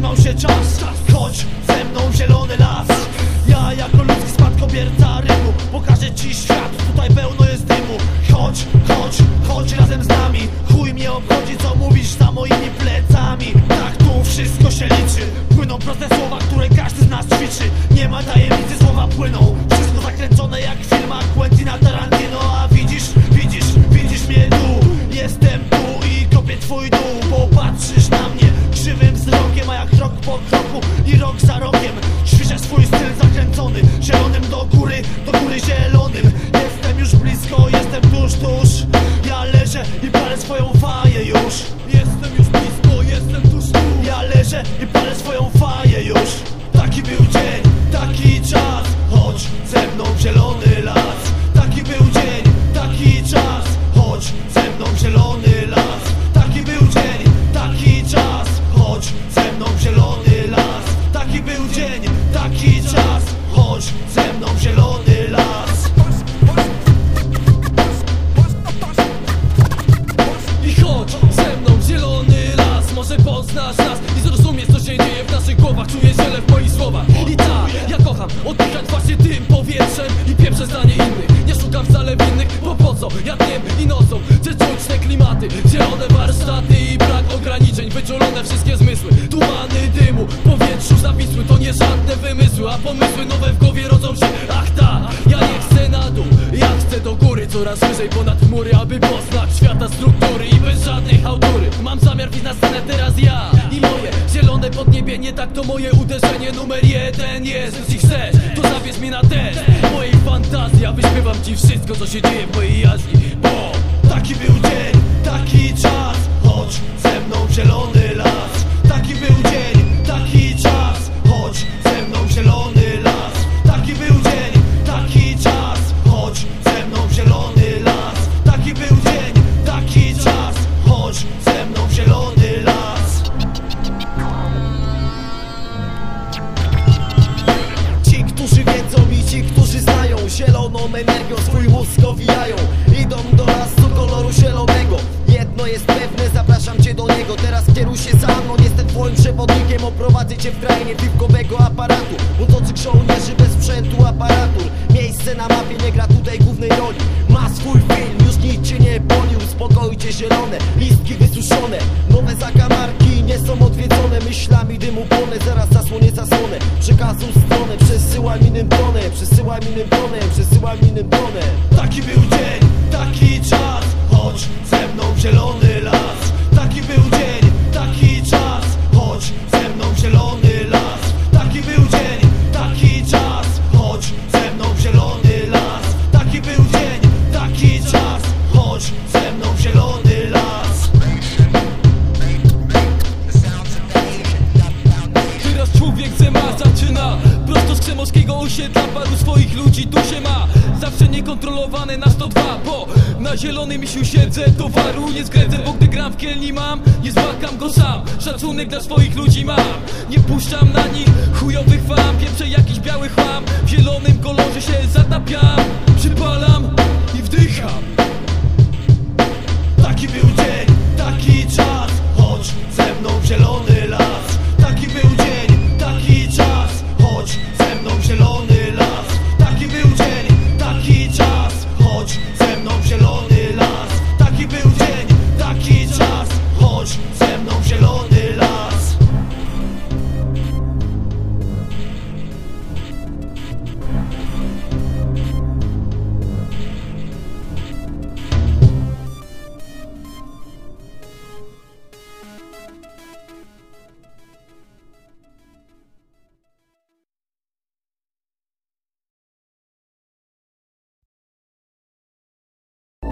zatrzymał się czas. Chodź ze mną zielony las. Ja jako ludzki spadkobierca rymu. Pokażę ci świat, tutaj pełno jest dymu. Chodź, chodź, chodź razem z nami. Chuj mnie obchodzi co mówisz za moimi plecami. Tak tu wszystko się liczy. Płyną proste słowa, które każdy z nas ćwiczy. Nie ma tajemnicy po kroku i rok za rokiem. Ćwiczę swój styl zakręcony Zielonym do góry, do góry zielonym Taki był dzień, taki czas. Chodź ze mną w zielony las. I chodź ze mną w zielony las. Może poznasz nas i zrozumiesz co się dzieje w naszych głowach. Czuję ziele w moich słowach. I tak, ja kocham oddychać właśnie tym powietrzem I pieprzę zdanie innych. Nie szukam wcale winnych, bo po co? Ja dniem i nocą chcę czuć te klimaty Zielone warsztaty i brak ograniczeń Wyczulone wszystkie zmysły. Tumany dymu, Żadne wymysły, a pomysły nowe w głowie rodzą się. Ach tak, ja nie chcę na dół Ja chcę do góry, coraz wyżej ponad chmury Aby poznać świata struktury i bez żadnej hałtury Mam zamiar wyjść na scenę teraz ja i moje. Zielone podniebie, nie tak to moje uderzenie. Numer jeden jest, jeśli chcesz To zabierz mnie na test. Mojej fantazji, a wyśpiewam ci wszystko co się dzieje w mojej jaźni swój mózg owijają. Idą do lasu koloru zielonego. Jedno jest pewne, zapraszam cię do niego. Teraz kieruj się za mną, jestem twoim przewodnikiem. Oprowadzę cię w krainie piwkowego aparatu. Motocykl żołnierzy bez sprzętu, aparatur. Miejsce na mapie nie gra tutaj głównej roli. Ma swój film, już nic cię nie boli Uspokojcie zielone, listki wysuszone. Nowe odwiedzone Myślami dymu płonę, zaraz zasłonię zasłonę. Przekazu stronę, przesyłam innym tonem Przesyłam innym tonem, przesyłam innym tonem Taki był dzień, taki ludzi tu się ma Zawsze niekontrolowane na 102 Bo na zielonym siu siedzę Towaru nie zgredzę, bo gdy gram w kielni mam Nie złakam go sam. Szacunek dla swoich ludzi mam Nie puszczam na nich chujowych fam. Pieprzę jakiś biały